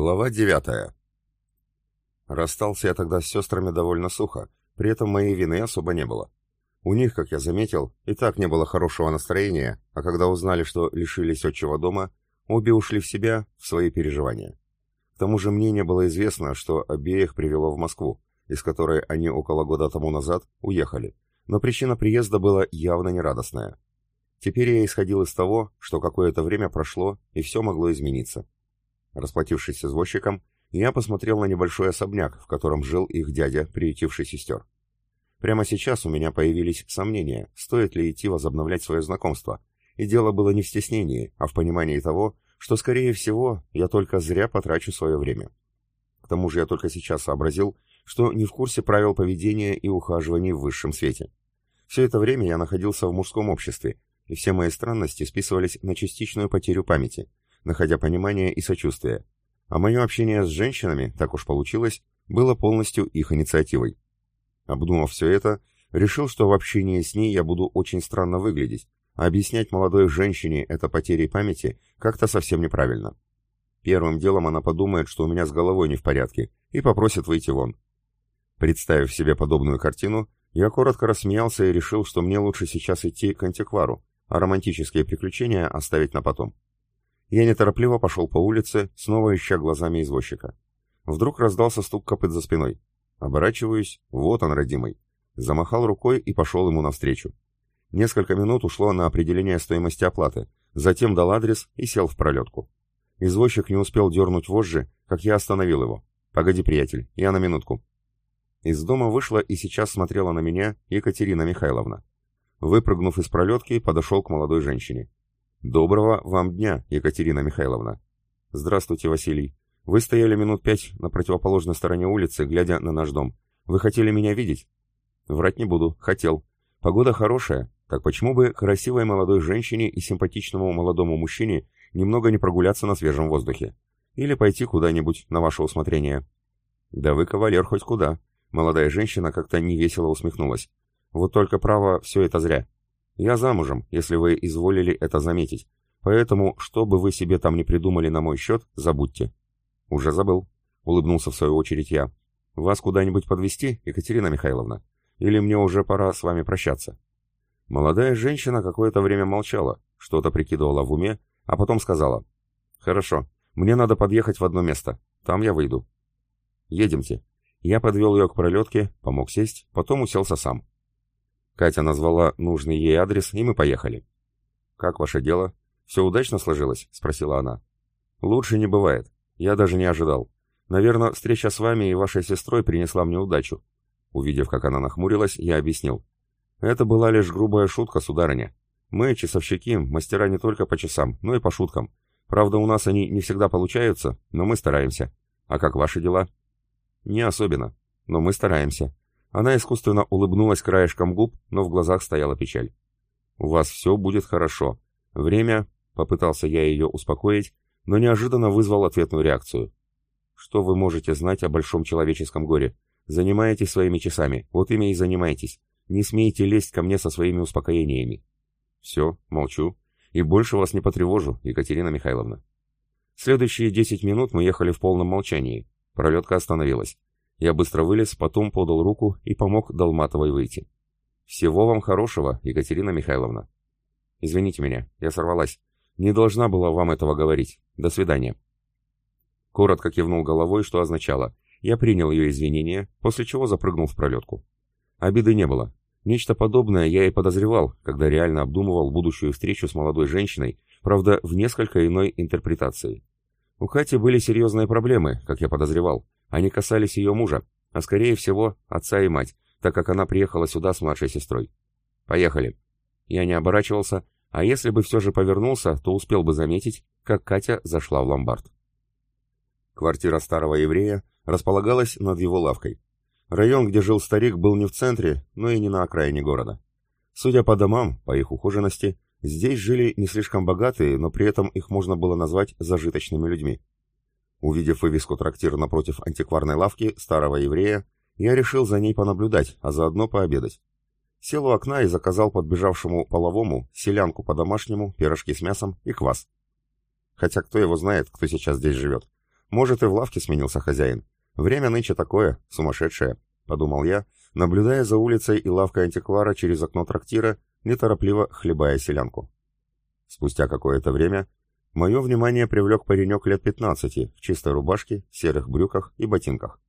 Глава девятая. Расстался я тогда с сестрами довольно сухо, при этом моей вины особо не было. У них, как я заметил, и так не было хорошего настроения, а когда узнали, что лишились отчего дома, обе ушли в себя, в свои переживания. К тому же мне не было известно, что обеих привело в Москву, из которой они около года тому назад уехали, но причина приезда была явно нерадостная. Теперь я исходил из того, что какое-то время прошло, и все могло измениться. Расплатившись с извозчиком, я посмотрел на небольшой особняк, в котором жил их дядя, приютивший сестер. Прямо сейчас у меня появились сомнения, стоит ли идти возобновлять свое знакомство, и дело было не в стеснении, а в понимании того, что, скорее всего, я только зря потрачу свое время. К тому же я только сейчас сообразил, что не в курсе правил поведения и ухаживания в высшем свете. Все это время я находился в мужском обществе, и все мои странности списывались на частичную потерю памяти, находя понимание и сочувствие. А мое общение с женщинами, так уж получилось, было полностью их инициативой. Обдумав все это, решил, что в общении с ней я буду очень странно выглядеть, а объяснять молодой женщине это потерей памяти как-то совсем неправильно. Первым делом она подумает, что у меня с головой не в порядке, и попросит выйти вон. Представив себе подобную картину, я коротко рассмеялся и решил, что мне лучше сейчас идти к антиквару, а романтические приключения оставить на потом. Я неторопливо пошел по улице, снова ища глазами извозчика. Вдруг раздался стук копыт за спиной. Оборачиваюсь, вот он, родимый. Замахал рукой и пошел ему навстречу. Несколько минут ушло на определение стоимости оплаты, затем дал адрес и сел в пролетку. Извозчик не успел дернуть вожжи, как я остановил его. «Погоди, приятель, я на минутку». Из дома вышла и сейчас смотрела на меня Екатерина Михайловна. Выпрыгнув из пролетки, подошел к молодой женщине. «Доброго вам дня, Екатерина Михайловна». «Здравствуйте, Василий. Вы стояли минут пять на противоположной стороне улицы, глядя на наш дом. Вы хотели меня видеть?» «Врать не буду. Хотел. Погода хорошая. Так почему бы красивой молодой женщине и симпатичному молодому мужчине немного не прогуляться на свежем воздухе? Или пойти куда-нибудь на ваше усмотрение?» «Да вы кавалер хоть куда». Молодая женщина как-то невесело усмехнулась. «Вот только право, все это зря. Я замужем, если вы изволили это заметить. Поэтому, что бы вы себе там не придумали на мой счет, забудьте. Уже забыл. Улыбнулся в свою очередь я. Вас куда-нибудь подвести, Екатерина Михайловна? Или мне уже пора с вами прощаться? Молодая женщина какое-то время молчала, что-то прикидывала в уме, а потом сказала. Хорошо, мне надо подъехать в одно место. Там я выйду. Едемте. Я подвел ее к пролетке, помог сесть, потом уселся сам. Катя назвала нужный ей адрес, и мы поехали. «Как ваше дело? Все удачно сложилось?» — спросила она. «Лучше не бывает. Я даже не ожидал. Наверное, встреча с вами и вашей сестрой принесла мне удачу». Увидев, как она нахмурилась, я объяснил. «Это была лишь грубая шутка, сударыня. Мы, часовщики, мастера не только по часам, но и по шуткам. Правда, у нас они не всегда получаются, но мы стараемся. А как ваши дела?» «Не особенно, но мы стараемся. Она искусственно улыбнулась краешком губ, но в глазах стояла печаль. «У вас все будет хорошо. Время...» — попытался я ее успокоить, но неожиданно вызвал ответную реакцию. «Что вы можете знать о большом человеческом горе? Занимаетесь своими часами, вот ими и занимайтесь. Не смейте лезть ко мне со своими успокоениями». «Все, молчу. И больше вас не потревожу, Екатерина Михайловна». Следующие десять минут мы ехали в полном молчании. Пролетка остановилась. Я быстро вылез, потом подал руку и помог Долматовой выйти. «Всего вам хорошего, Екатерина Михайловна». «Извините меня, я сорвалась. Не должна была вам этого говорить. До свидания». Коротко кивнул головой, что означало. Я принял ее извинения, после чего запрыгнул в пролетку. Обиды не было. Нечто подобное я и подозревал, когда реально обдумывал будущую встречу с молодой женщиной, правда, в несколько иной интерпретации. У Кати были серьезные проблемы, как я подозревал, они касались ее мужа, а скорее всего отца и мать, так как она приехала сюда с младшей сестрой. Поехали. Я не оборачивался, а если бы все же повернулся, то успел бы заметить, как Катя зашла в ломбард. Квартира старого еврея располагалась над его лавкой. Район, где жил старик, был не в центре, но и не на окраине города. Судя по домам, по их ухоженности, здесь жили не слишком богатые, но при этом их можно было назвать зажиточными людьми. Увидев вывеску трактира напротив антикварной лавки старого еврея, я решил за ней понаблюдать, а заодно пообедать. Сел у окна и заказал подбежавшему половому селянку по-домашнему, пирожки с мясом и квас. Хотя кто его знает, кто сейчас здесь живет. Может, и в лавке сменился хозяин. Время нынче такое, сумасшедшее, подумал я, наблюдая за улицей и лавкой антиквара через окно трактира, неторопливо хлебая селянку. Спустя какое-то время мое внимание привлек паренек лет 15 в чистой рубашке, серых брюках и ботинках.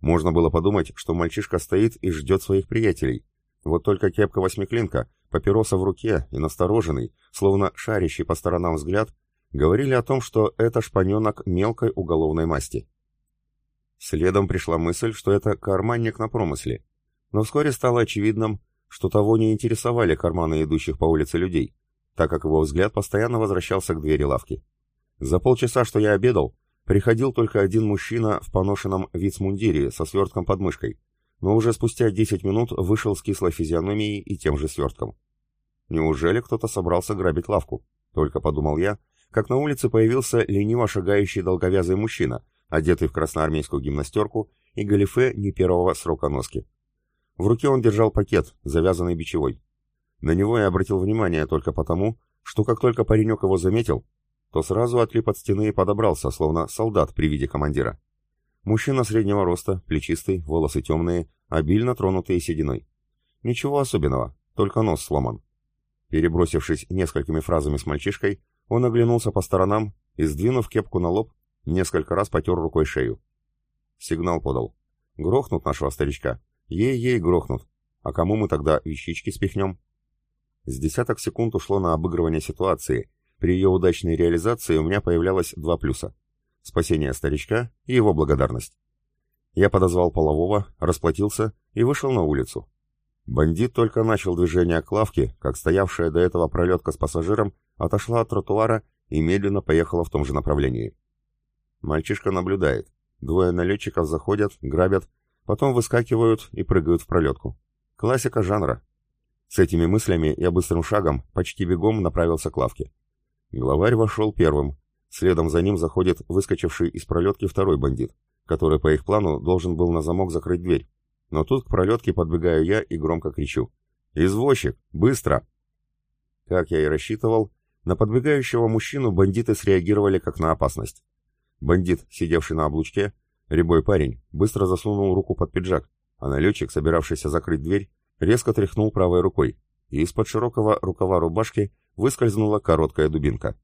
Можно было подумать, что мальчишка стоит и ждет своих приятелей. Вот только кепка восьмиклинка, папироса в руке и настороженный, словно шарящий по сторонам взгляд, говорили о том, что это шпаненок мелкой уголовной масти. Следом пришла мысль, что это карманник на промысле, но вскоре стало очевидным, что того не интересовали карманы идущих по улице людей, так как его взгляд постоянно возвращался к двери лавки. За полчаса, что я обедал, приходил только один мужчина в поношенном вицмундире со свертком под мышкой, но уже спустя 10 минут вышел с кислой физиономией и тем же свертком. Неужели кто-то собрался грабить лавку? Только подумал я, как на улице появился лениво шагающий долговязый мужчина, одетый в красноармейскую гимнастерку и галифе не первого срока носки. В руке он держал пакет, завязанный бичевой. На него я обратил внимание только потому, что как только паренек его заметил, то сразу отлип от стены и подобрался, словно солдат при виде командира. Мужчина среднего роста, плечистый, волосы темные, обильно тронутые сединой. Ничего особенного, только нос сломан. Перебросившись несколькими фразами с мальчишкой, он оглянулся по сторонам и, сдвинув кепку на лоб, несколько раз потер рукой шею. Сигнал подал. Грохнут нашего старичка. Ей-ей грохнут. А кому мы тогда вещички спихнем? С десяток секунд ушло на обыгрывание ситуации. При ее удачной реализации у меня появлялось два плюса. Спасение старичка и его благодарность. Я подозвал полового, расплатился и вышел на улицу. Бандит только начал движение к лавке, как стоявшая до этого пролетка с пассажиром отошла от тротуара и медленно поехала в том же направлении. Мальчишка наблюдает. Двое налетчиков заходят, грабят, потом выскакивают и прыгают в пролетку. Классика жанра. С этими мыслями я быстрым шагом, почти бегом направился к лавке. Главарь вошел первым. Следом за ним заходит выскочивший из пролетки второй бандит, который по их плану должен был на замок закрыть дверь. Но тут к пролетке подбегаю я и громко кричу. «Извозчик! Быстро!» Как я и рассчитывал, на подбегающего мужчину бандиты среагировали как на опасность. Бандит, сидевший на облучке, рябой парень, быстро засунул руку под пиджак, а налетчик, собиравшийся закрыть дверь, резко тряхнул правой рукой, и из-под широкого рукава рубашки выскользнула короткая дубинка.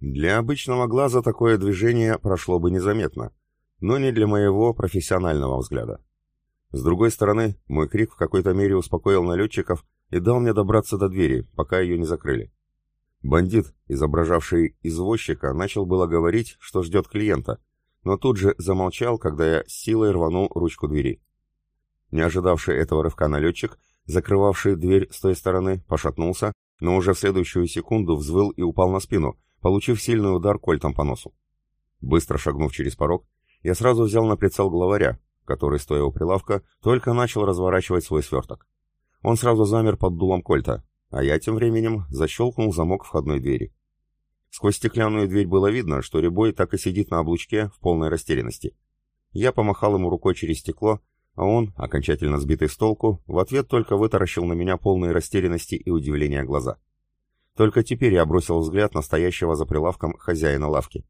Для обычного глаза такое движение прошло бы незаметно, но не для моего профессионального взгляда. С другой стороны, мой крик в какой-то мере успокоил налетчиков и дал мне добраться до двери, пока ее не закрыли. Бандит, изображавший извозчика, начал было говорить, что ждет клиента, но тут же замолчал, когда я силой рванул ручку двери. Не ожидавший этого рывка налетчик, закрывавший дверь с той стороны, пошатнулся, но уже в следующую секунду взвыл и упал на спину, получив сильный удар кольтом по носу. Быстро шагнув через порог, я сразу взял на прицел главаря, который, стоя у прилавка, только начал разворачивать свой сверток. Он сразу замер под дулом кольта, а я тем временем защелкнул замок входной двери. Сквозь стеклянную дверь было видно, что Рябой так и сидит на облучке в полной растерянности. Я помахал ему рукой через стекло, а он, окончательно сбитый с толку, в ответ только вытаращил на меня полные растерянности и удивления глаза. Только теперь я бросил взгляд на стоящего за прилавком хозяина лавки.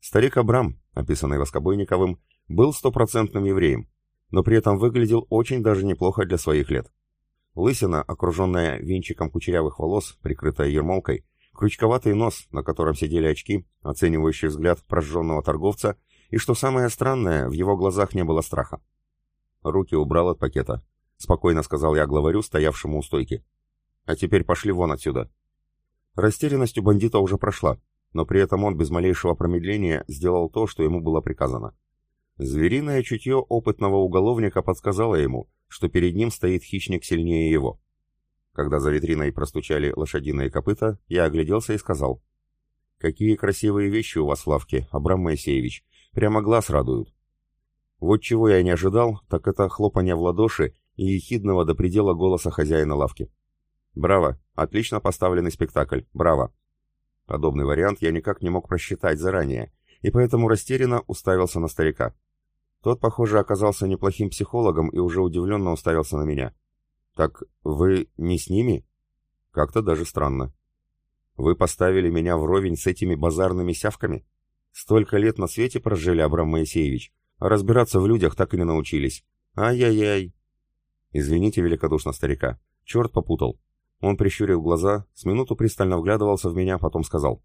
Старик Абрам, описанный Воскобойниковым, был стопроцентным евреем, но при этом выглядел очень даже неплохо для своих лет. Лысина, окруженная венчиком кучерявых волос, прикрытая ермолкой, крючковатый нос, на котором сидели очки, оценивающий взгляд прожженного торговца, и, что самое странное, в его глазах не было страха. Руки убрал от пакета. Спокойно сказал я главарю, стоявшему у стойки. А теперь пошли вон отсюда. Растерянность у бандита уже прошла, но при этом он без малейшего промедления сделал то, что ему было приказано. Звериное чутье опытного уголовника подсказало ему, что перед ним стоит хищник сильнее его. Когда за витриной простучали лошадиные копыта, я огляделся и сказал. «Какие красивые вещи у вас в лавке, Абрам Моисеевич. Прямо глаз радуют. Вот чего я не ожидал, так это хлопанье в ладоши и ехидного до предела голоса хозяина лавки. «Браво! Отлично поставленный спектакль! Браво!» Подобный вариант я никак не мог просчитать заранее, и поэтому растерянно уставился на старика. Тот, похоже, оказался неплохим психологом и уже удивленно уставился на меня. «Так вы не с ними?» «Как-то даже странно». «Вы поставили меня вровень с этими базарными сявками?» Столько лет на свете прожили, Абрам Моисеевич, разбираться в людях так и не научились. Ай-яй-яй. Извините великодушно старика. Черт попутал. Он прищурил глаза, с минуту пристально вглядывался в меня, потом сказал.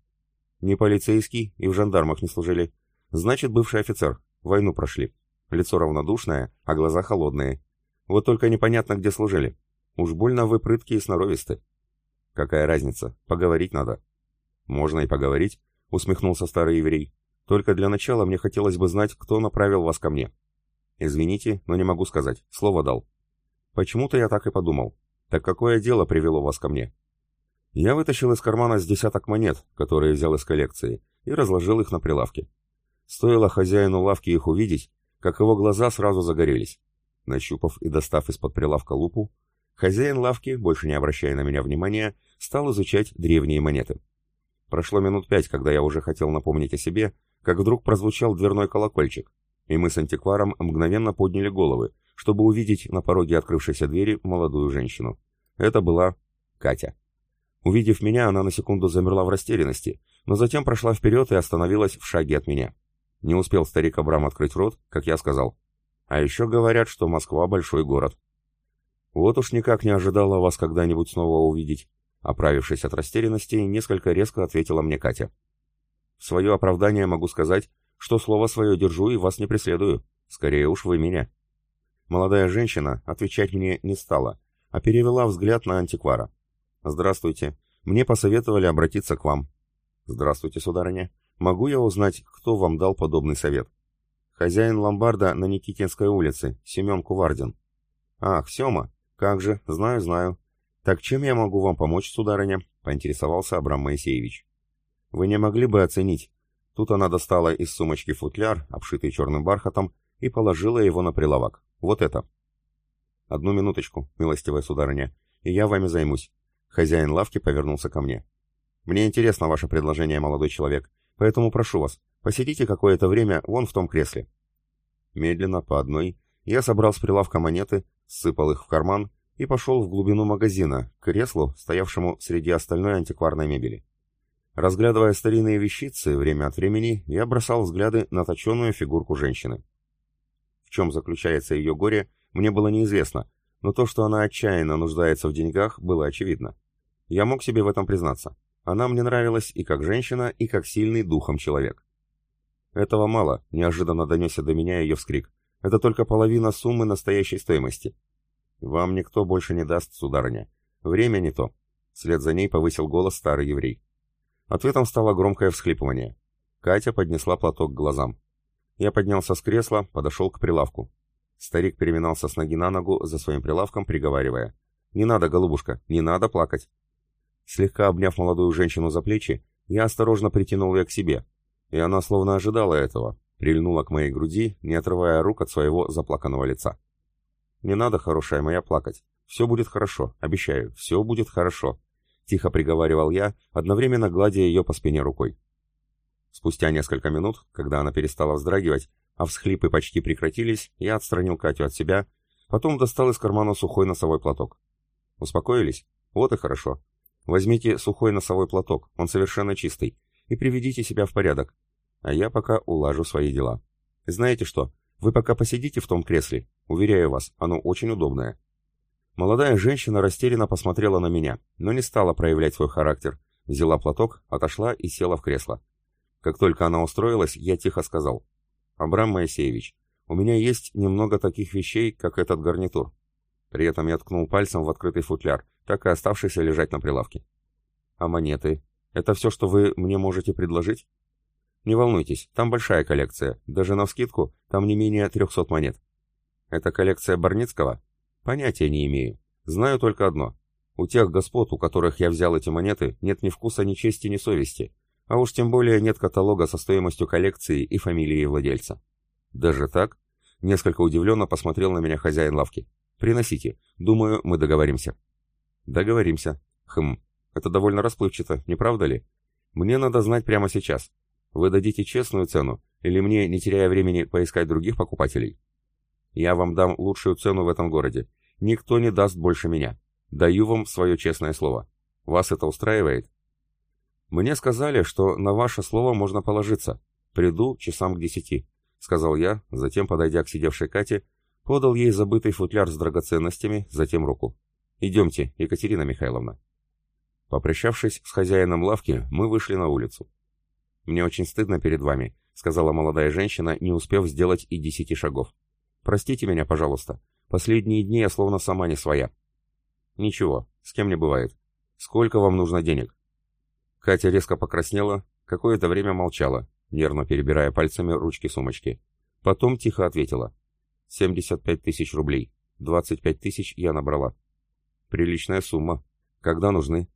Не полицейский и в жандармах не служили. Значит, бывший офицер. Войну прошли. Лицо равнодушное, а глаза холодные. Вот только непонятно, где служили. Уж больно вы прыткие и сноровисты. Какая разница? Поговорить надо. Можно и поговорить, усмехнулся старый еврей. Только для начала мне хотелось бы знать, кто направил вас ко мне. Извините, но не могу сказать. Слово дал. Почему-то я так и подумал. Так какое дело привело вас ко мне? Я вытащил из кармана с десяток монет, которые взял из коллекции, и разложил их на прилавке. Стоило хозяину лавки их увидеть, как его глаза сразу загорелись. Нащупав и достав из-под прилавка лупу, хозяин лавки, больше не обращая на меня внимания, стал изучать древние монеты. Прошло минут пять, когда я уже хотел напомнить о себе, как вдруг прозвучал дверной колокольчик, и мы с антикваром мгновенно подняли головы, чтобы увидеть на пороге открывшейся двери молодую женщину. Это была Катя. Увидев меня, она на секунду замерла в растерянности, но затем прошла вперед и остановилась в шаге от меня. Не успел старик Абрам открыть рот, как я сказал. А еще говорят, что Москва большой город. Вот уж никак не ожидала вас когда-нибудь снова увидеть. Оправившись от растерянности, несколько резко ответила мне Катя. В свое оправдание могу сказать, что слово свое держу и вас не преследую. Скорее уж вы меня. Молодая женщина отвечать мне не стала, а перевела взгляд на антиквара. «Здравствуйте. Мне посоветовали обратиться к вам». «Здравствуйте, сударыня. Могу я узнать, кто вам дал подобный совет?» «Хозяин ломбарда на Никитинской улице, Семен Кувардин». «Ах, Сема. Как же, знаю, знаю. Так чем я могу вам помочь, сударыня?» — поинтересовался Абрам Моисеевич. «Вы не могли бы оценить?» Тут она достала из сумочки футляр, обшитый черным бархатом, и положила его на прилавок. «Вот это». «Одну минуточку, милостивая сударыня, и я вами займусь». Хозяин лавки повернулся ко мне. «Мне интересно ваше предложение, молодой человек, поэтому прошу вас, посидите какое-то время вон в том кресле». Медленно, по одной, я собрал с прилавка монеты, сыпал их в карман и пошел в глубину магазина, к креслу, стоявшему среди остальной антикварной мебели. Разглядывая старинные вещицы, время от времени я бросал взгляды на точенную фигурку женщины. В чем заключается ее горе, мне было неизвестно, но то, что она отчаянно нуждается в деньгах, было очевидно. Я мог себе в этом признаться. Она мне нравилась и как женщина, и как сильный духом человек. Этого мало, неожиданно донесся до меня ее вскрик. Это только половина суммы настоящей стоимости. Вам никто больше не даст, сударыня. Время не то. Вслед за ней повысил голос старый еврей. Ответом стало громкое всхлипывание. Катя поднесла платок к глазам. Я поднялся с кресла, подошел к прилавку. Старик переминался с ноги на ногу за своим прилавком, приговаривая. «Не надо, голубушка, не надо плакать». Слегка обняв молодую женщину за плечи, я осторожно притянул ее к себе, и она словно ожидала этого, прильнула к моей груди, не отрывая рук от своего заплаканного лица. «Не надо, хорошая моя, плакать. Все будет хорошо, обещаю, все будет хорошо», — тихо приговаривал я, одновременно гладя ее по спине рукой. Спустя несколько минут, когда она перестала вздрагивать, а всхлипы почти прекратились, я отстранил Катю от себя, потом достал из кармана сухой носовой платок. Успокоились? Вот и хорошо. Возьмите сухой носовой платок, он совершенно чистый, и приведите себя в порядок. А я пока улажу свои дела. Знаете что, вы пока посидите в том кресле, уверяю вас, оно очень удобное. Молодая женщина растерянно посмотрела на меня, но не стала проявлять свой характер. Взяла платок, отошла и села в кресло. Как только она устроилась, я тихо сказал. «Абрам Моисеевич, у меня есть немного таких вещей, как этот гарнитур». При этом я ткнул пальцем в открытый футляр, так и оставшийся лежать на прилавке. «А монеты? Это все, что вы мне можете предложить?» «Не волнуйтесь, там большая коллекция. Даже навскидку, там не менее 300 монет». «Это коллекция Барницкого?» «Понятия не имею. Знаю только одно. У тех господ, у которых я взял эти монеты, нет ни вкуса, ни чести, ни совести. А уж тем более нет каталога со стоимостью коллекции и фамилии владельца. Даже так? Несколько удивленно посмотрел на меня хозяин лавки. Приносите. Думаю, мы договоримся. Договоримся. Хм, это довольно расплывчато, не правда ли? Мне надо знать прямо сейчас. Вы дадите честную цену, или мне, не теряя времени, поискать других покупателей? Я вам дам лучшую цену в этом городе. Никто не даст больше меня. Даю вам свое честное слово. Вас это устраивает? Мне сказали, что на ваше слово можно положиться. Приду часам к десяти», — сказал я, затем, подойдя к сидевшей Кате, подал ей забытый футляр с драгоценностями, затем руку. «Идемте, Екатерина Михайловна». Попрощавшись с хозяином лавки, мы вышли на улицу. «Мне очень стыдно перед вами», — сказала молодая женщина, не успев сделать и десяти шагов. «Простите меня, пожалуйста. Последние дни я словно сама не своя». «Ничего, с кем не бывает. Сколько вам нужно денег?» Катя резко покраснела, какое-то время молчала, нервно перебирая пальцами ручки сумочки. Потом тихо ответила. «75 тысяч рублей. 25 тысяч я набрала». «Приличная сумма. Когда нужны?»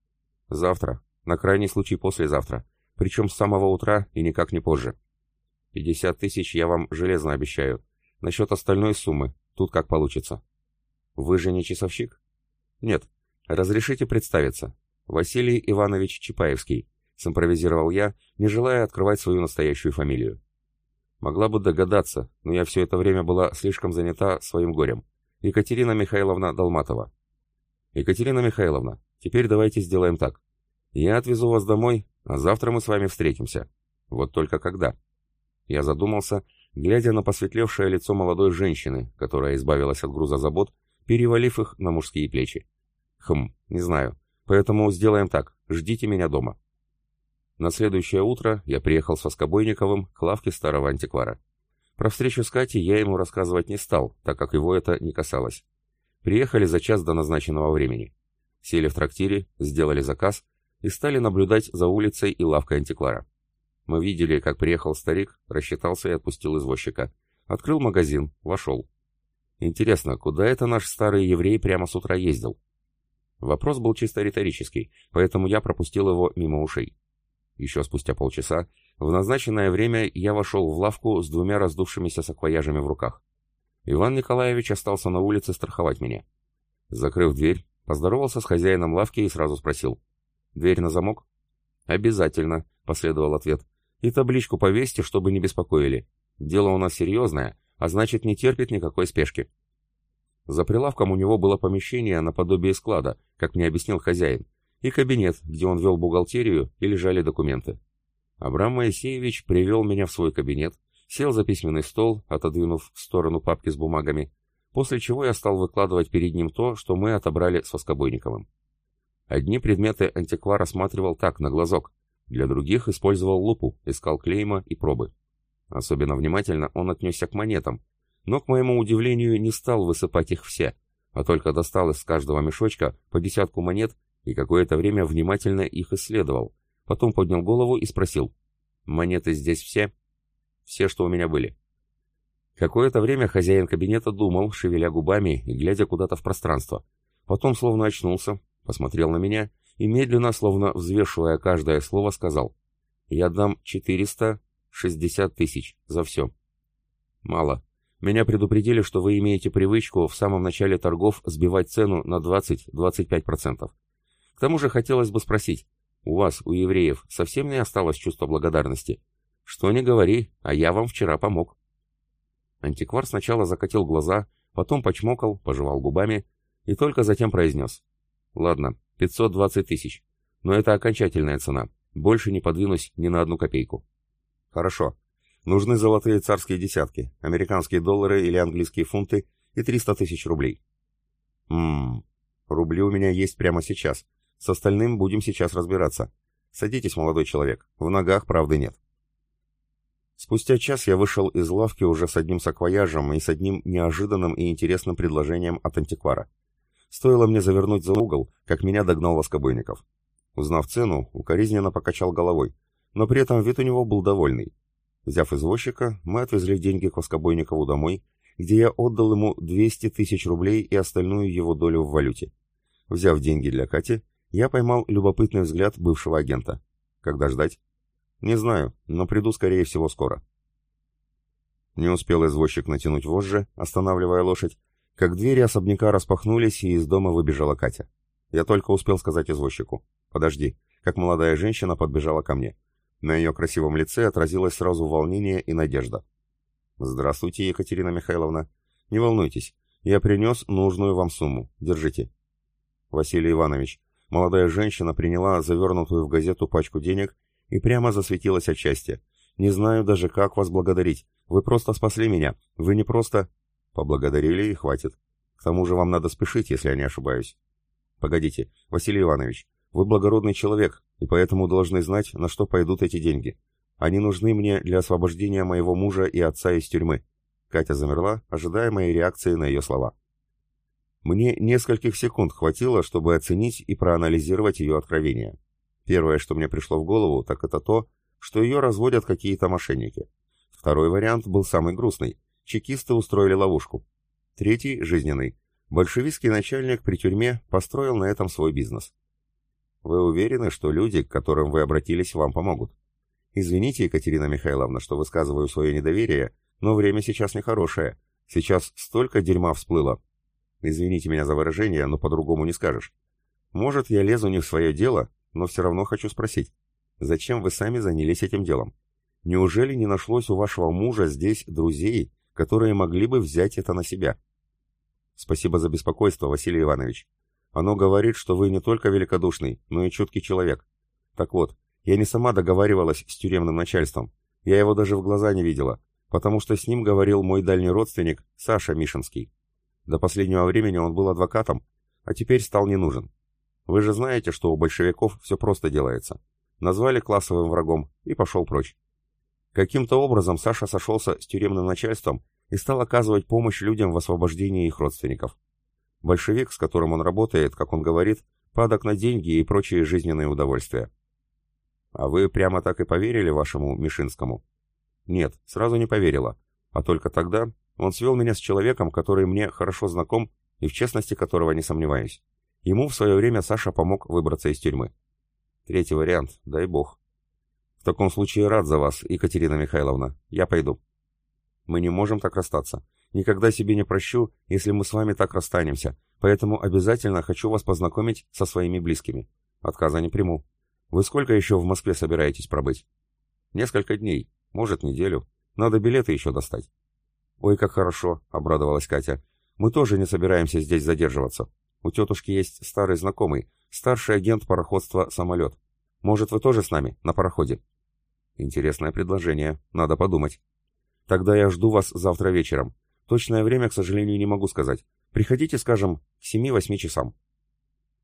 «Завтра. На крайний случай послезавтра. Причем с самого утра и никак не позже». «50 тысяч я вам железно обещаю. Насчет остальной суммы, тут как получится». «Вы же не часовщик?» «Нет. Разрешите представиться. Василий Иванович Чапаевский симпровизировал я, не желая открывать свою настоящую фамилию. Могла бы догадаться, но я все это время была слишком занята своим горем. Екатерина Михайловна Долматова. Екатерина Михайловна, теперь давайте сделаем так. Я отвезу вас домой, а завтра мы с вами встретимся. Вот только когда? Я задумался, глядя на посветлевшее лицо молодой женщины, которая избавилась от груза забот, перевалив их на мужские плечи. Хм, не знаю. Поэтому сделаем так. Ждите меня дома. На следующее утро я приехал с Воскобойниковым к лавке старого антиквара. Про встречу с Катей я ему рассказывать не стал, так как его это не касалось. Приехали за час до назначенного времени. Сели в трактире, сделали заказ и стали наблюдать за улицей и лавкой антиквара. Мы видели, как приехал старик, рассчитался и отпустил извозчика. Открыл магазин, вошел. Интересно, куда это наш старый еврей прямо с утра ездил? Вопрос был чисто риторический, поэтому я пропустил его мимо ушей. Еще спустя полчаса, в назначенное время я вошел в лавку с двумя раздувшимися саквояжами в руках. Иван Николаевич остался на улице страховать меня. Закрыв дверь, поздоровался с хозяином лавки и сразу спросил. «Дверь на замок?» «Обязательно», — последовал ответ. «И табличку повесьте, чтобы не беспокоили. Дело у нас серьезное, а значит, не терпит никакой спешки». За прилавком у него было помещение наподобие склада, как мне объяснил хозяин, и кабинет, где он вел бухгалтерию и лежали документы. Абрам Моисеевич привел меня в свой кабинет, сел за письменный стол, отодвинув в сторону папки с бумагами, после чего я стал выкладывать перед ним то, что мы отобрали с Воскобойниковым. Одни предметы антиквар рассматривал так, на глазок, для других использовал лупу, искал клейма и пробы. Особенно внимательно он отнесся к монетам, но, к моему удивлению, не стал высыпать их все, а только достал из каждого мешочка по десятку монет и какое-то время внимательно их исследовал. Потом поднял голову и спросил. «Монеты здесь все?» «Все, что у меня были». Какое-то время хозяин кабинета думал, шевеля губами и глядя куда-то в пространство. Потом словно очнулся, посмотрел на меня и медленно, словно взвешивая каждое слово, сказал. «Я дам 460 тысяч за все». «Мало. Меня предупредили, что вы имеете привычку в самом начале торгов сбивать цену на 20-25% тому же хотелось бы спросить, у вас, у евреев, совсем не осталось чувства благодарности? Что не говори, а я вам вчера помог. Антиквар сначала закатил глаза, потом почмокал, пожевал губами и только затем произнес. Ладно, 520 тысяч, но это окончательная цена, больше не подвинусь ни на одну копейку. Хорошо. Нужны золотые царские десятки, американские доллары или английские фунты и 300 тысяч рублей. Ммм, рубли у меня есть прямо сейчас, с остальным будем сейчас разбираться. Садитесь, молодой человек. В ногах правды нет. Спустя час я вышел из лавки уже с одним саквояжем и с одним неожиданным и интересным предложением от антиквара. Стоило мне завернуть за угол, как меня догнал Воскобойников. Узнав цену, укоризненно покачал головой, но при этом вид у него был довольный. Взяв извозчика, мы отвезли деньги к Воскобойникову домой, где я отдал ему 200 тысяч рублей и остальную его долю в валюте. Взяв деньги для Кати, я поймал любопытный взгляд бывшего агента. Когда ждать? Не знаю, но приду, скорее всего, скоро. Не успел извозчик натянуть вожжи, останавливая лошадь, как двери особняка распахнулись, и из дома выбежала Катя. Я только успел сказать извозчику. «Подожди», как молодая женщина подбежала ко мне. На ее красивом лице отразилось сразу волнение и надежда. «Здравствуйте, Екатерина Михайловна. Не волнуйтесь, я принес нужную вам сумму. Держите». «Василий Иванович, Молодая женщина приняла завернутую в газету пачку денег и прямо засветилась от счастья. Не знаю даже, как вас благодарить. Вы просто спасли меня. Вы не просто...» «Поблагодарили и хватит. К тому же вам надо спешить, если я не ошибаюсь». «Погодите, Василий Иванович, вы благородный человек, и поэтому должны знать, на что пойдут эти деньги. Они нужны мне для освобождения моего мужа и отца из тюрьмы». Катя замерла, ожидая моей реакции на ее слова. Мне нескольких секунд хватило, чтобы оценить и проанализировать ее откровение. Первое, что мне пришло в голову, так это то, что ее разводят какие-то мошенники. Второй вариант был самый грустный. Чекисты устроили ловушку. Третий, жизненный. Большевистский начальник при тюрьме построил на этом свой бизнес. Вы уверены, что люди, к которым вы обратились, вам помогут? Извините, Екатерина Михайловна, что высказываю свое недоверие, но время сейчас нехорошее. Сейчас столько дерьма всплыло. Извините меня за выражение, но по-другому не скажешь. Может, я лезу не в свое дело, но все равно хочу спросить. Зачем вы сами занялись этим делом? Неужели не нашлось у вашего мужа здесь друзей, которые могли бы взять это на себя? Спасибо за беспокойство, Василий Иванович. Оно говорит, что вы не только великодушный, но и чуткий человек. Так вот, я не сама договаривалась с тюремным начальством. Я его даже в глаза не видела, потому что с ним говорил мой дальний родственник Саша Мишинский. До последнего времени он был адвокатом, а теперь стал не нужен. Вы же знаете, что у большевиков все просто делается назвали классовым врагом и пошел прочь. Каким-то образом Саша сошелся с тюремным начальством и стал оказывать помощь людям в освобождении их родственников. Большевик, с которым он работает, как он говорит, падок на деньги и прочие жизненные удовольствия. А вы прямо так и поверили вашему Мишинскому? Нет, сразу не поверила. А только тогда он свел меня с человеком, который мне хорошо знаком и в честности которого не сомневаюсь. Ему в свое время Саша помог выбраться из тюрьмы. Третий вариант, дай бог. В таком случае рад за вас, Екатерина Михайловна. Я пойду. Мы не можем так расстаться. Никогда себе не прощу, если мы с вами так расстанемся, поэтому обязательно хочу вас познакомить со своими близкими. Отказа не приму. Вы сколько еще в Москве собираетесь пробыть? Несколько дней, может, неделю. Надо билеты еще достать. Ой, как хорошо, обрадовалась Катя. Мы тоже не собираемся здесь задерживаться. У тетушки есть старый знакомый, Старший агент пароходства «Самолет». Может, вы тоже с нами, на пароходе?» «Интересное предложение. Надо подумать». «Тогда я жду вас завтра вечером. Точное время, к сожалению, не могу сказать. Приходите, скажем, к 7-8 часам».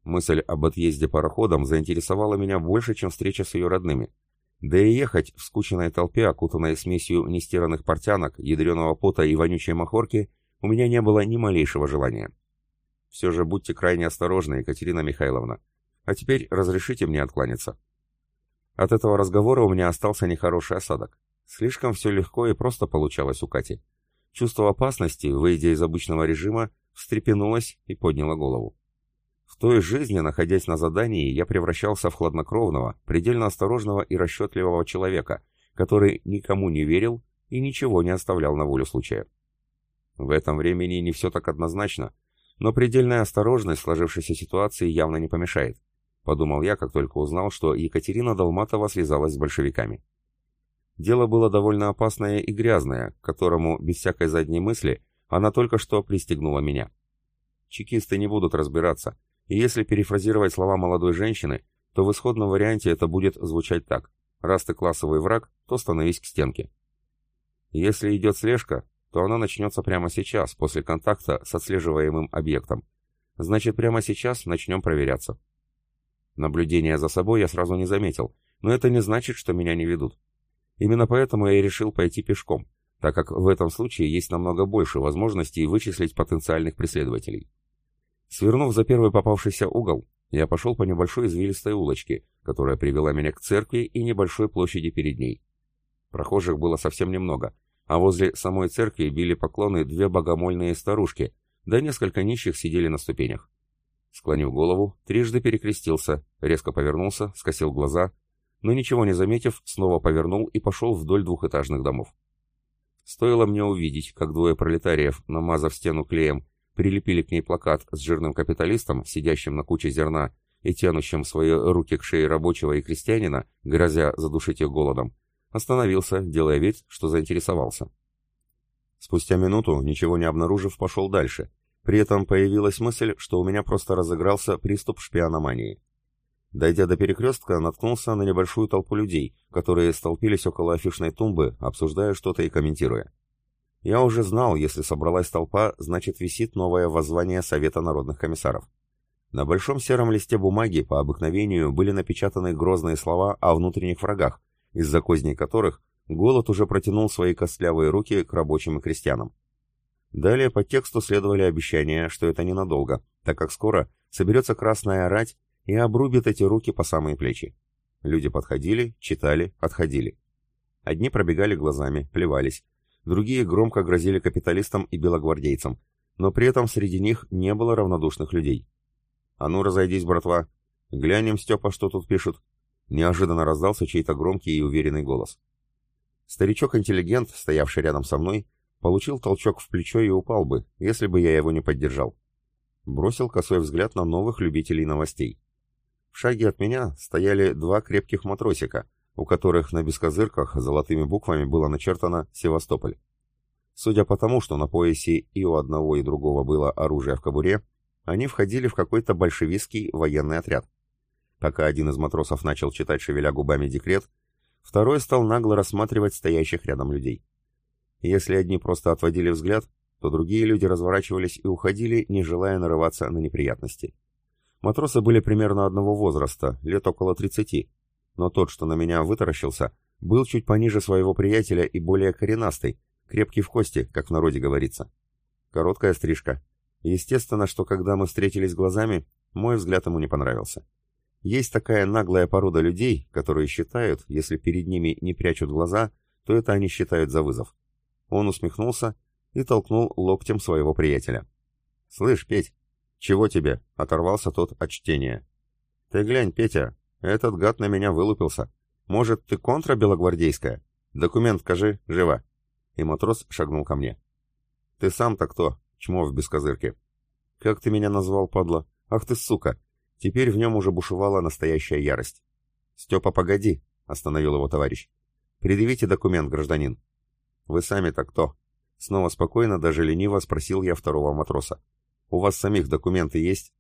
Мысль об отъезде пароходом заинтересовала меня больше, чем встреча с ее родными. Да и ехать в скученной толпе, окутанной смесью нестиранных портянок, ядреного пота и вонючей махорки, у меня не было ни малейшего желания. Все же будьте крайне осторожны, Екатерина Михайловна. А теперь разрешите мне откланяться. От этого разговора у меня остался нехороший осадок. Слишком все легко и просто получалось у Кати. Чувство опасности, выйдя из обычного режима, встрепенулось и подняло голову. В той жизни, находясь на задании, я превращался в хладнокровного, предельно осторожного и расчетливого человека, который никому не верил и ничего не оставлял на волю случая. В этом времени не все так однозначно, но предельная осторожность сложившейся ситуации явно не помешает, подумал я, как только узнал, что Екатерина Долматова связалась с большевиками. Дело было довольно опасное и грязное, к которому, без всякой задней мысли, она только что пристегнула меня. Чекисты не будут разбираться, и если перефразировать слова молодой женщины, то в исходном варианте это будет звучать так. Раз ты классовый враг, то становись к стенке. Если идет слежка, то она начнется прямо сейчас, после контакта с отслеживаемым объектом. Значит, прямо сейчас начнем проверяться. Наблюдение за собой я сразу не заметил, но это не значит, что меня не ведут. Именно поэтому я и решил пойти пешком, так как в этом случае есть намного больше возможностей вычислить потенциальных преследователей. Свернув за первый попавшийся угол, я пошел по небольшой извилистой улочке, которая привела меня к церкви и небольшой площади перед ней. Прохожих было совсем немного, а возле самой церкви били поклоны две богомольные старушки, да несколько нищих сидели на ступенях. Склонив голову, трижды перекрестился, резко повернулся, скосил глаза, но ничего не заметив, снова повернул и пошел вдоль двухэтажных домов. Стоило мне увидеть, как двое пролетариев, намазав стену клеем, прилепили к ней плакат с жирным капиталистом, сидящим на куче зерна и тянущим свои руки к шее рабочего и крестьянина, грозя задушить их голодом, Остановился, делая вид, что заинтересовался. Спустя минуту, ничего не обнаружив, пошел дальше. При этом появилась мысль, что у меня просто разыгрался приступ шпиономании. Дойдя до перекрестка, наткнулся на небольшую толпу людей, которые столпились около афишной тумбы, обсуждая что-то и комментируя. Я уже знал, если собралась толпа, значит висит новое воззвание Совета народных комиссаров. На большом сером листе бумаги по обыкновению были напечатаны грозные слова о внутренних врагах, из-за козней которых голод уже протянул свои костлявые руки к рабочим и крестьянам. Далее по тексту следовали обещания, что это ненадолго, так как скоро соберется красная рать и обрубит эти руки по самые плечи. Люди подходили, читали, отходили. Одни пробегали глазами, плевались, другие громко грозили капиталистам и белогвардейцам, но при этом среди них не было равнодушных людей. «А ну, разойдись, братва! Глянем, Степа, что тут пишут!» Неожиданно раздался чей-то громкий и уверенный голос. Старичок-интеллигент, стоявший рядом со мной, получил толчок в плечо и упал бы, если бы я его не поддержал. Бросил косой взгляд на новых любителей новостей. В шаге от меня стояли два крепких матросика, у которых на бескозырках золотыми буквами было начертано «Севастополь». Судя по тому, что на поясе и у одного и другого было оружие в кобуре, они входили в какой-то большевистский военный отряд. Пока один из матросов начал читать, шевеля губами декрет, второй стал нагло рассматривать стоящих рядом людей. Если одни просто отводили взгляд, то другие люди разворачивались и уходили, не желая нарываться на неприятности. Матросы были примерно одного возраста, лет около 30, но тот, что на меня вытаращился, был чуть пониже своего приятеля и более коренастый, крепкий в кости, как в народе говорится. Короткая стрижка. Естественно, что когда мы встретились глазами, мой взгляд ему не понравился. Есть такая наглая порода людей, которые считают, если перед ними не прячут глаза, то это они считают за вызов. Он усмехнулся и толкнул локтем своего приятеля. «Слышь, Петь, «Чего тебе?» — оторвался тот от чтения. «Ты глянь, Петя, этот гад на меня вылупился. Может, ты контра белогвардейская? Документ скажи, живо!» И матрос шагнул ко мне. «Ты сам-то кто?» — чмов без козырки. «Как ты меня назвал, падла? Ах ты, сука!» Теперь в нем уже бушевала настоящая ярость. «Степа, погоди!» — остановил его товарищ. «Предъявите документ, гражданин». «Вы сами-то кто?» Снова спокойно, даже лениво спросил я второго матроса. У вас самих документы есть?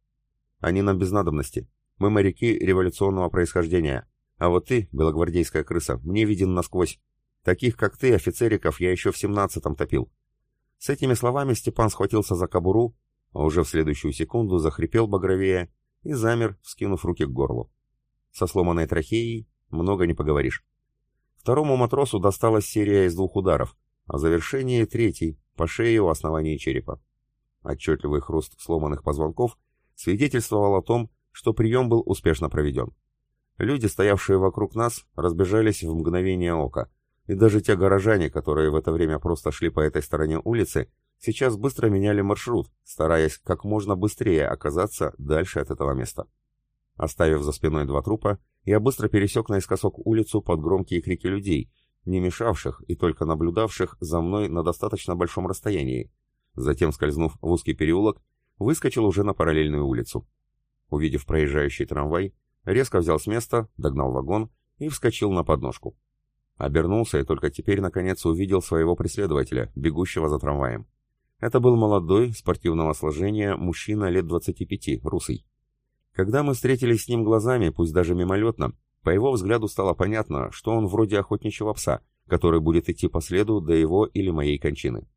Они нам без надобности. Мы моряки революционного происхождения. А вот ты, белогвардейская крыса, мне виден насквозь. Таких, как ты, офицериков, я еще в семнадцатом топил. С этими словами Степан схватился за кобуру, а уже в следующую секунду захрипел багровее и замер, вскинув руки к горлу. Со сломанной трахеей много не поговоришь. Второму матросу досталась серия из двух ударов, а завершение третий, по шее у основания черепа. Отчетливый хруст сломанных позвонков свидетельствовал о том, что прием был успешно проведен. Люди, стоявшие вокруг нас, разбежались в мгновение ока, и даже те горожане, которые в это время просто шли по этой стороне улицы, сейчас быстро меняли маршрут, стараясь как можно быстрее оказаться дальше от этого места. Оставив за спиной два трупа, я быстро пересек наискосок улицу под громкие крики людей, не мешавших и только наблюдавших за мной на достаточно большом расстоянии, Затем, скользнув в узкий переулок, выскочил уже на параллельную улицу. Увидев проезжающий трамвай, резко взял с места, догнал вагон и вскочил на подножку. Обернулся и только теперь наконец увидел своего преследователя, бегущего за трамваем. Это был молодой, спортивного сложения, мужчина лет 25, русый. Когда мы встретились с ним глазами, пусть даже мимолетно, по его взгляду стало понятно, что он вроде охотничьего пса, который будет идти по следу до его или моей кончины.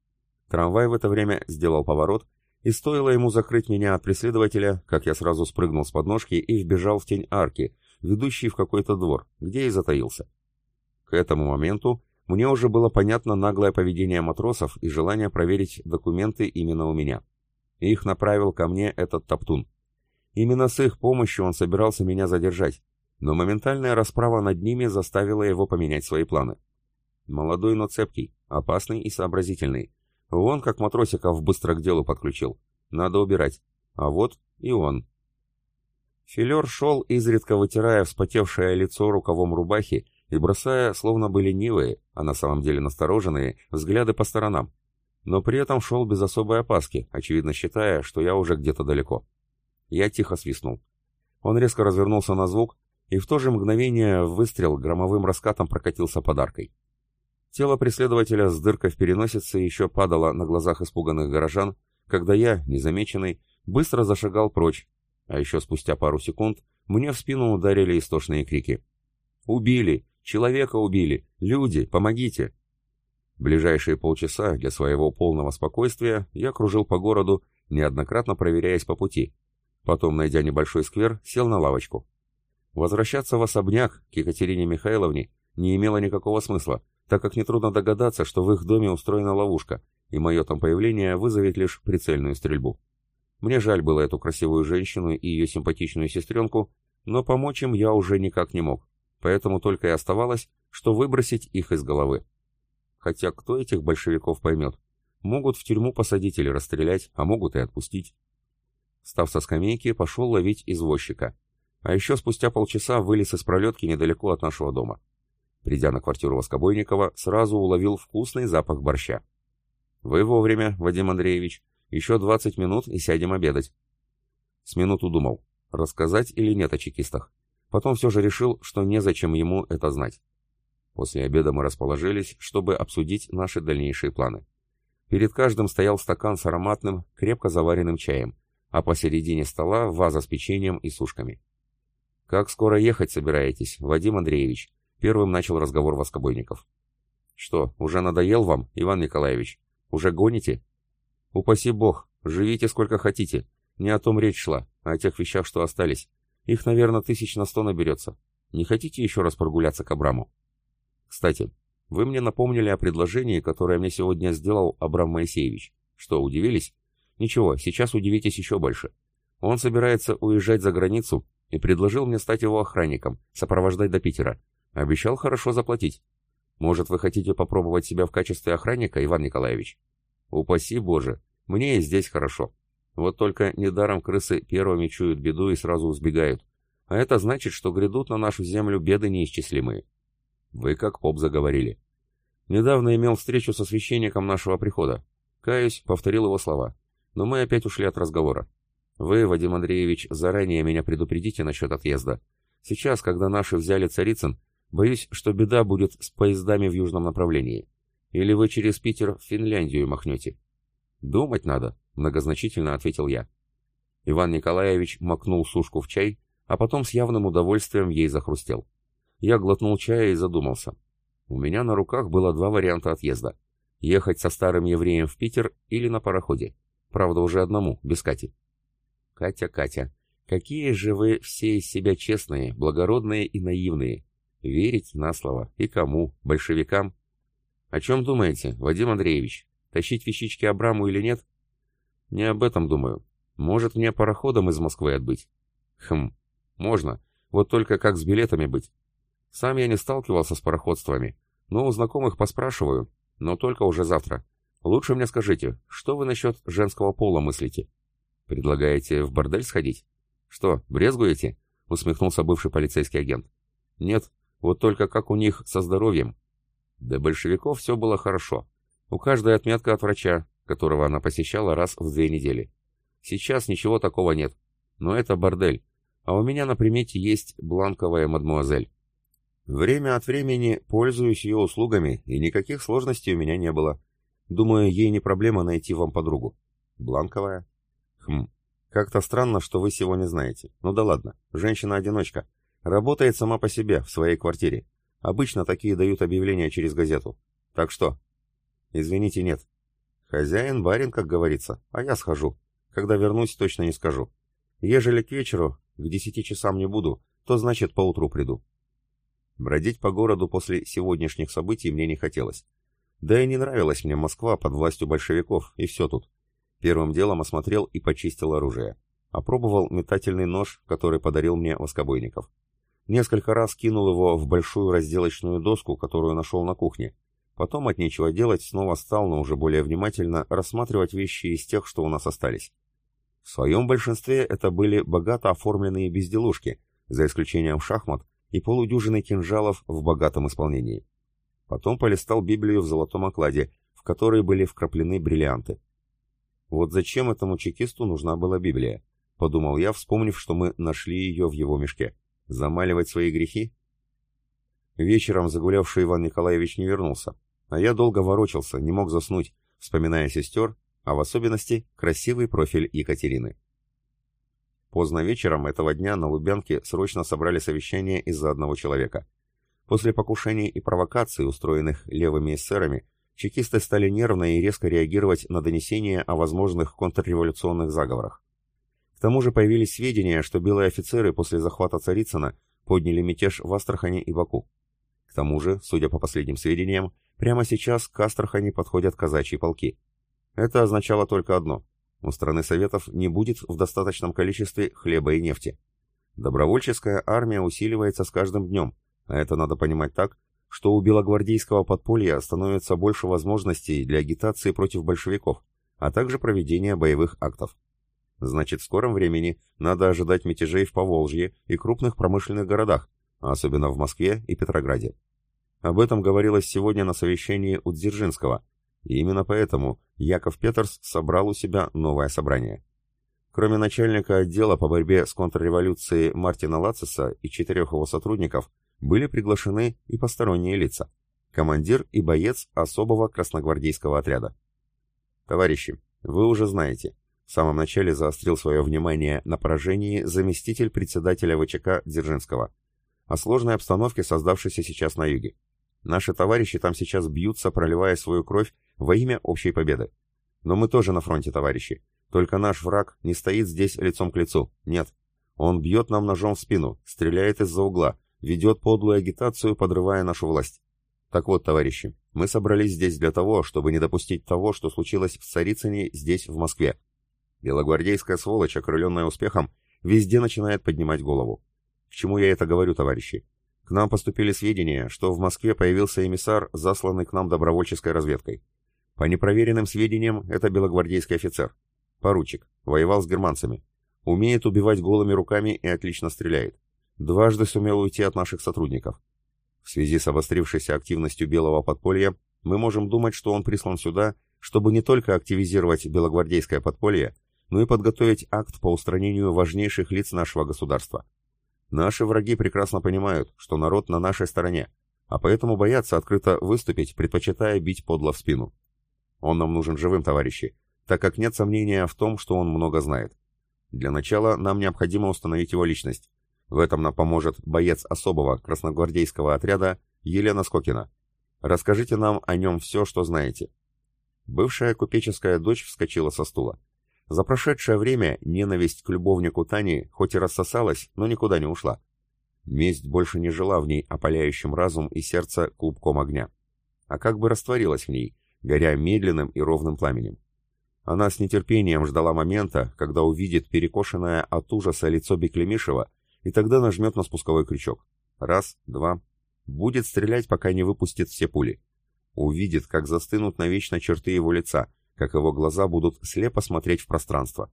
Трамвай в это время сделал поворот, и стоило ему закрыть меня от преследователя, как я сразу спрыгнул с подножки и вбежал в тень арки, ведущей в какой-то двор, где и затаился. К этому моменту мне уже было понятно наглое поведение матросов и желание проверить документы именно у меня. Их направил ко мне этот топтун. Именно с их помощью он собирался меня задержать, но моментальная расправа над ними заставила его поменять свои планы. Молодой, но цепкий, опасный и сообразительный, Вон как матросиков быстро к делу подключил. Надо убирать. А вот и он. Филер шел, изредка вытирая вспотевшее лицо рукавом рубахи и бросая, словно бы ленивые, а на самом деле настороженные, взгляды по сторонам. Но при этом шел без особой опаски, очевидно считая, что я уже где-то далеко. Я тихо свистнул. Он резко развернулся на звук, и в то же мгновение выстрел громовым раскатом прокатился подаркой. Тело преследователя с дыркой в переносице еще падало на глазах испуганных горожан, когда я, незамеченный, быстро зашагал прочь, а еще спустя пару секунд мне в спину ударили истошные крики. «Убили! Человека убили! Люди, помогите!» Ближайшие полчаса для своего полного спокойствия я кружил по городу, неоднократно проверяясь по пути. Потом, найдя небольшой сквер, сел на лавочку. Возвращаться в особняк к Екатерине Михайловне не имело никакого смысла, так как нетрудно догадаться, что в их доме устроена ловушка, и мое там появление вызовет лишь прицельную стрельбу. Мне жаль было эту красивую женщину и ее симпатичную сестренку, но помочь им я уже никак не мог, поэтому только и оставалось, что выбросить их из головы. Хотя кто этих большевиков поймет? Могут в тюрьму посадить или расстрелять, а могут и отпустить. Став со скамейки, пошел ловить извозчика. А еще спустя полчаса вылез из пролетки недалеко от нашего дома. Придя на квартиру Воскобойникова, сразу уловил вкусный запах борща. «Вы вовремя, Вадим Андреевич. Еще двадцать минут и сядем обедать». С минуту думал, рассказать или нет о чекистах. Потом все же решил, что незачем ему это знать. После обеда мы расположились, чтобы обсудить наши дальнейшие планы. Перед каждым стоял стакан с ароматным, крепко заваренным чаем, а посередине стола ваза с печеньем и сушками. «Как скоро ехать собираетесь, Вадим Андреевич?» Первым начал разговор воскобойников. «Что, уже надоел вам, Иван Николаевич? Уже гоните?» «Упаси бог, живите сколько хотите. Не о том речь шла, а о тех вещах, что остались. Их, наверное, тысяч на сто наберется. Не хотите еще раз прогуляться к Абраму?» «Кстати, вы мне напомнили о предложении, которое мне сегодня сделал Абрам Моисеевич. Что, удивились? Ничего, сейчас удивитесь еще больше. Он собирается уезжать за границу и предложил мне стать его охранником, сопровождать до Питера. Обещал хорошо заплатить. Может, вы хотите попробовать себя в качестве охранника, Иван Николаевич? Упаси Боже, мне и здесь хорошо. Вот только недаром крысы первыми чуют беду и сразу сбегают. А это значит, что грядут на нашу землю беды неисчислимые. Вы как поп заговорили. Недавно имел встречу со священником нашего прихода. Каюсь, повторил его слова. Но мы опять ушли от разговора. Вы, Вадим Андреевич, заранее меня предупредите насчет отъезда. Сейчас, когда наши взяли Царицын, Боюсь, что беда будет с поездами в южном направлении. Или вы через Питер в Финляндию махнете?» «Думать надо», — многозначительно ответил я. Иван Николаевич макнул сушку в чай, а потом с явным удовольствием ей захрустел. Я глотнул чая и задумался. У меня на руках было два варианта отъезда. Ехать со старым евреем в Питер или на пароходе. Правда, уже одному, без Кати. Катя, Катя, какие же вы все из себя честные, благородные и наивные. Верить на слово. И кому? Большевикам? О чем думаете, Вадим Андреевич? Тащить вещички Абраму или нет? Не об этом думаю. Может мне пароходом из Москвы отбыть? Хм, можно. Вот только как с билетами быть? Сам я не сталкивался с пароходствами, но у знакомых поспрашиваю, но только уже завтра. Лучше мне скажите, что вы насчет женского пола мыслите? Предлагаете в бордель сходить? Что, брезгуете? Усмехнулся бывший полицейский агент. Нет, вот только как у них со здоровьем? Для большевиков все было хорошо. У каждой отметка от врача, которого она посещала раз в две недели. Сейчас ничего такого нет. Но это бордель. А у меня на примете есть бланковая мадмуазель. Время от времени пользуюсь ее услугами, и никаких сложностей у меня не было. Думаю, ей не проблема найти вам подругу. Бланковая? Хм, как-то странно, что вы сегодня знаете. Ну да ладно, женщина-одиночка. Работает сама по себе, в своей квартире. Обычно такие дают объявления через газету. Так что? Извините, нет. Хозяин барин, как говорится, а я схожу. Когда вернусь, точно не скажу. Ежели к вечеру, к десяти часам не буду, то значит поутру приду. Бродить по городу после сегодняшних событий мне не хотелось. Да и не нравилась мне Москва под властью большевиков, и все тут. Первым делом осмотрел и почистил оружие. Опробовал метательный нож, который подарил мне Воскобойников. Несколько раз кинул его в большую разделочную доску, которую нашел на кухне. Потом от нечего делать снова стал, но уже более внимательно, рассматривать вещи из тех, что у нас остались. В своем большинстве это были богато оформленные безделушки, за исключением шахмат и полудюжины кинжалов в богатом исполнении. Потом полистал Библию в золотом окладе, в которой были вкраплены бриллианты. Вот зачем этому чекисту нужна была Библия? Подумал я, вспомнив, что мы нашли ее в его мешке. Замаливать свои грехи? Вечером загулявший Иван Николаевич не вернулся, а я долго ворочался, не мог заснуть, вспоминая сестер, а в особенности красивый профиль Екатерины. Поздно вечером этого дня на Лубянке срочно собрали совещание из-за одного человека. После покушений и провокаций, устроенных левыми эсерами, чекисты стали нервно и резко реагировать на донесения о возможных контрреволюционных заговорах. К тому же появились сведения, что белые офицеры после захвата Царицына подняли мятеж в Астрахани и Баку. К тому же, судя по последним сведениям, прямо сейчас к Астрахани подходят казачьи полки. Это означало только одно у страны Советов не будет в достаточном количестве хлеба и нефти. Добровольческая армия усиливается с каждым днем, а это надо понимать так, что у белогвардейского подполья становится больше возможностей для агитации против большевиков, а также проведения боевых актов. Значит, в скором времени надо ожидать мятежей в Поволжье и крупных промышленных городах, особенно в Москве и Петрограде. Об этом говорилось сегодня на совещании у Дзержинского, и именно поэтому Яков Петерс собрал у себя новое собрание. Кроме начальника отдела по борьбе с контрреволюцией Мартина Лациса и четырех его сотрудников, были приглашены и посторонние лица. Командир и боец особого красногвардейского отряда. Товарищи, вы уже знаете, в самом начале заострил свое внимание на поражении заместитель председателя ВЧК Дзержинского, о сложной обстановке, создавшейся сейчас на юге. Наши товарищи там сейчас бьются, проливая свою кровь во имя общей победы. Но мы тоже на фронте, товарищи. Только наш враг не стоит здесь лицом к лицу. Нет. Он бьет нам ножом в спину, стреляет из-за угла, ведет подлую агитацию, подрывая нашу власть. Так вот, товарищи, мы собрались здесь для того, чтобы не допустить того, что случилось в Царицыне здесь, в Москве. Белогвардейская сволочь, окрыленная успехом, везде начинает поднимать голову. К чему я это говорю, товарищи? К нам поступили сведения, что в Москве появился эмиссар, засланный к нам добровольческой разведкой. По непроверенным сведениям, это белогвардейский офицер. Поручик. Воевал с германцами. Умеет убивать голыми руками и отлично стреляет. Дважды сумел уйти от наших сотрудников. В связи с обострившейся активностью белого подполья, мы можем думать, что он прислан сюда, чтобы не только активизировать белогвардейское подполье, но и подготовить акт по устранению важнейших лиц нашего государства. Наши враги прекрасно понимают, что народ на нашей стороне, а поэтому боятся открыто выступить, предпочитая бить подло в спину. Он нам нужен живым, товарищи, так как нет сомнения в том, что он много знает. Для начала нам необходимо установить его личность. В этом нам поможет боец особого красногвардейского отряда Елена Скокина. Расскажите нам о нем все, что знаете. Бывшая купеческая дочь вскочила со стула. За прошедшее время ненависть к любовнику Тани хоть и рассосалась, но никуда не ушла. Месть больше не жила в ней опаляющим разум и сердце клубком огня, а как бы растворилась в ней, горя медленным и ровным пламенем. Она с нетерпением ждала момента, когда увидит перекошенное от ужаса лицо Беклемишева, и тогда нажмет на спусковой крючок. Раз, два. Будет стрелять, пока не выпустит все пули. Увидит, как застынут навечно черты его лица, как его глаза будут слепо смотреть в пространство.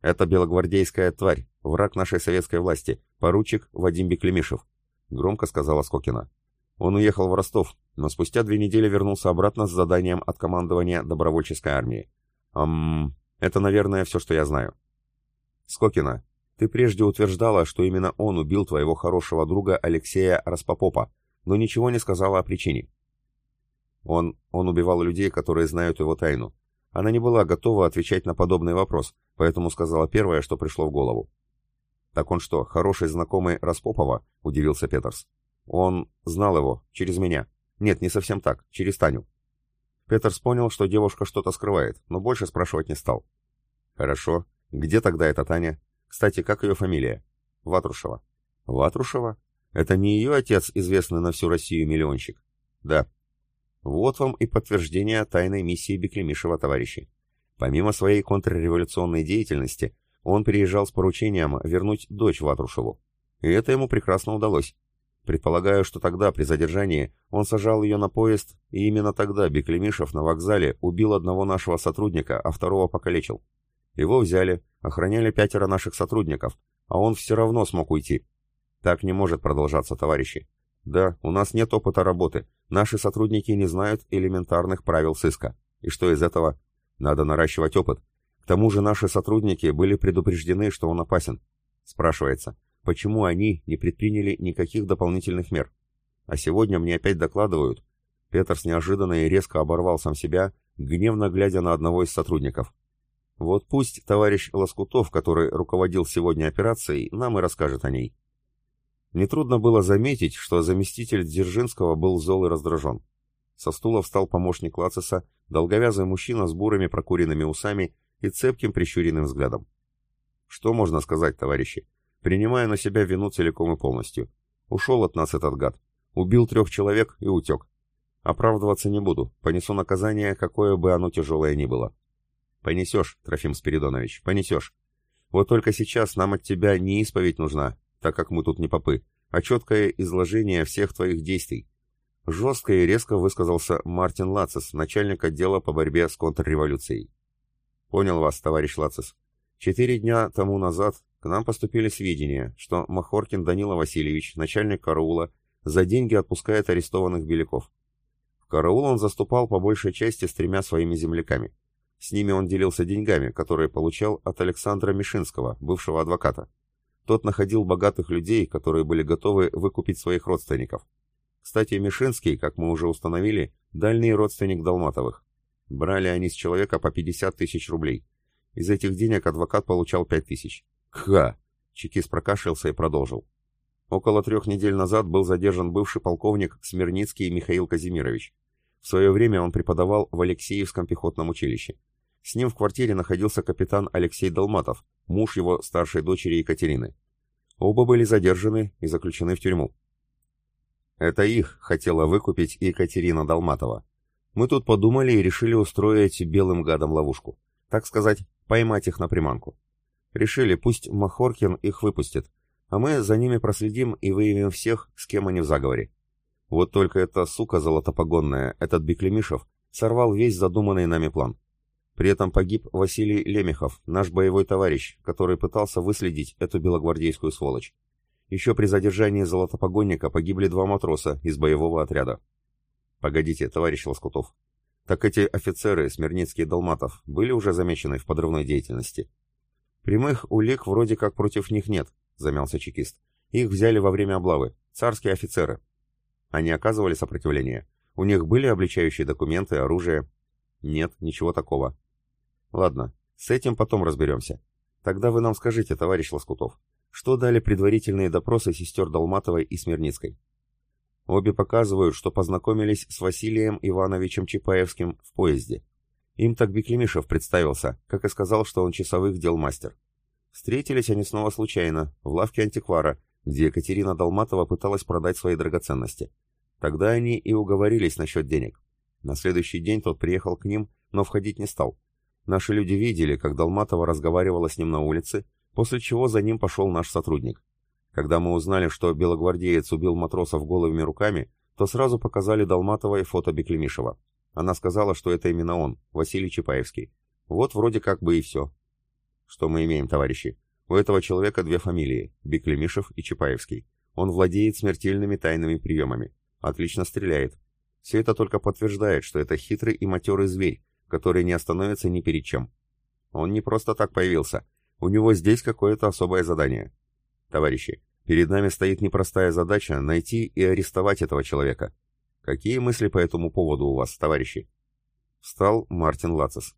«Это белогвардейская тварь, враг нашей советской власти, поручик Вадим Беклемишев», — громко сказала Скокина. Он уехал в Ростов, но спустя две недели вернулся обратно с заданием от командования добровольческой армии. «Ам... Это, наверное, все, что я знаю». «Скокина, ты прежде утверждала, что именно он убил твоего хорошего друга Алексея Распопопа, но ничего не сказала о причине. Он, он убивал людей, которые знают его тайну. Она не была готова отвечать на подобный вопрос, поэтому сказала первое, что пришло в голову. «Так он что, хороший знакомый Распопова?» — удивился Петерс. «Он знал его, через меня. Нет, не совсем так, через Таню». Петерс понял, что девушка что-то скрывает, но больше спрашивать не стал. «Хорошо. Где тогда эта Таня? Кстати, как ее фамилия?» «Ватрушева». «Ватрушева? Это не ее отец, известный на всю Россию миллионщик?» «Да», вот вам и подтверждение тайной миссии Беклемишева, товарищи. Помимо своей контрреволюционной деятельности, он приезжал с поручением вернуть дочь Ватрушеву. И это ему прекрасно удалось. Предполагаю, что тогда, при задержании, он сажал ее на поезд, и именно тогда Беклемишев на вокзале убил одного нашего сотрудника, а второго покалечил. Его взяли, охраняли пятеро наших сотрудников, а он все равно смог уйти. Так не может продолжаться, товарищи. Да, у нас нет опыта работы. Наши сотрудники не знают элементарных правил сыска. И что из этого? Надо наращивать опыт. К тому же наши сотрудники были предупреждены, что он опасен. Спрашивается, почему они не предприняли никаких дополнительных мер? А сегодня мне опять докладывают. Петерс неожиданно и резко оборвал сам себя, гневно глядя на одного из сотрудников. Вот пусть товарищ Лоскутов, который руководил сегодня операцией, нам и расскажет о ней. Нетрудно было заметить, что заместитель Дзержинского был зол и раздражен. Со стула встал помощник Лациса, долговязый мужчина с бурыми прокуренными усами и цепким прищуренным взглядом. Что можно сказать, товарищи? Принимая на себя вину целиком и полностью. Ушел от нас этот гад. Убил трех человек и утек. Оправдываться не буду, понесу наказание, какое бы оно тяжелое ни было. Понесешь, Трофим Спиридонович, понесешь. Вот только сейчас нам от тебя не исповедь нужна, так как мы тут не попы, а четкое изложение всех твоих действий. Жестко и резко высказался Мартин Лацис, начальник отдела по борьбе с контрреволюцией. Понял вас, товарищ Лацис. Четыре дня тому назад к нам поступили сведения, что Махоркин Данила Васильевич, начальник караула, за деньги отпускает арестованных беляков. В караул он заступал по большей части с тремя своими земляками. С ними он делился деньгами, которые получал от Александра Мишинского, бывшего адвоката. Тот находил богатых людей, которые были готовы выкупить своих родственников. Кстати, Мишинский, как мы уже установили, дальний родственник Долматовых. Брали они с человека по 50 тысяч рублей. Из этих денег адвокат получал 5 тысяч. Ха! Чекист прокашлялся и продолжил. Около трех недель назад был задержан бывший полковник Смирницкий Михаил Казимирович. В свое время он преподавал в Алексеевском пехотном училище. С ним в квартире находился капитан Алексей Долматов, муж его старшей дочери Екатерины. Оба были задержаны и заключены в тюрьму. Это их хотела выкупить Екатерина Долматова. Мы тут подумали и решили устроить белым гадам ловушку. Так сказать, поймать их на приманку. Решили, пусть Махоркин их выпустит, а мы за ними проследим и выявим всех, с кем они в заговоре. Вот только эта сука золотопогонная, этот Беклемишев, сорвал весь задуманный нами план. При этом погиб Василий Лемехов, наш боевой товарищ, который пытался выследить эту белогвардейскую сволочь. Еще при задержании золотопогонника погибли два матроса из боевого отряда. Погодите, товарищ Лоскутов. Так эти офицеры, Смирницкий и Долматов, были уже замечены в подрывной деятельности? Прямых улик вроде как против них нет, замялся чекист. Их взяли во время облавы. Царские офицеры. Они оказывали сопротивление? У них были обличающие документы, оружие? Нет, ничего такого. Ладно, с этим потом разберемся. Тогда вы нам скажите, товарищ Лоскутов, что дали предварительные допросы сестер Долматовой и Смирницкой? Обе показывают, что познакомились с Василием Ивановичем Чапаевским в поезде. Им так Беклемишев представился, как и сказал, что он часовых дел мастер. Встретились они снова случайно, в лавке антиквара, где Екатерина Долматова пыталась продать свои драгоценности. Тогда они и уговорились насчет денег. На следующий день тот приехал к ним, но входить не стал. Наши люди видели, как Долматова разговаривала с ним на улице, после чего за ним пошел наш сотрудник. Когда мы узнали, что белогвардеец убил матросов голыми руками, то сразу показали Долматовой фото Беклемишева. Она сказала, что это именно он, Василий Чапаевский. Вот вроде как бы и все. Что мы имеем, товарищи? У этого человека две фамилии – Беклемишев и Чапаевский. Он владеет смертельными тайными приемами. Отлично стреляет. Все это только подтверждает, что это хитрый и матерый зверь, который не остановится ни перед чем. Он не просто так появился. У него здесь какое-то особое задание. Товарищи, перед нами стоит непростая задача найти и арестовать этого человека. Какие мысли по этому поводу у вас, товарищи? Встал Мартин Лацис.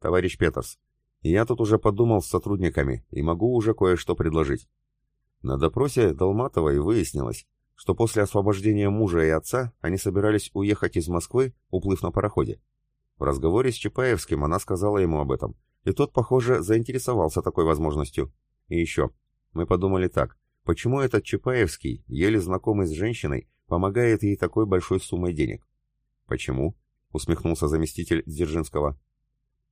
Товарищ Петерс, я тут уже подумал с сотрудниками и могу уже кое-что предложить. На допросе Долматовой выяснилось, что после освобождения мужа и отца они собирались уехать из Москвы, уплыв на пароходе. В разговоре с Чапаевским она сказала ему об этом, и тот, похоже, заинтересовался такой возможностью. И еще, мы подумали так, почему этот Чапаевский, еле знакомый с женщиной, помогает ей такой большой суммой денег? Почему? усмехнулся заместитель Дзержинского.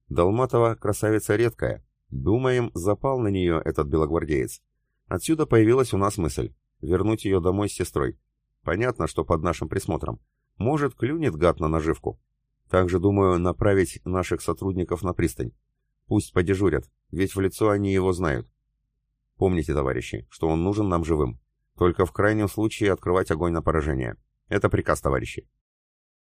Долматова красавица редкая. Думаем, запал на нее этот белогвардеец. Отсюда появилась у нас мысль вернуть ее домой с сестрой. Понятно, что под нашим присмотром. Может, клюнет гад на наживку. Также, думаю, направить наших сотрудников на пристань. Пусть подежурят, ведь в лицо они его знают. Помните, товарищи, что он нужен нам живым. Только в крайнем случае открывать огонь на поражение. Это приказ, товарищи.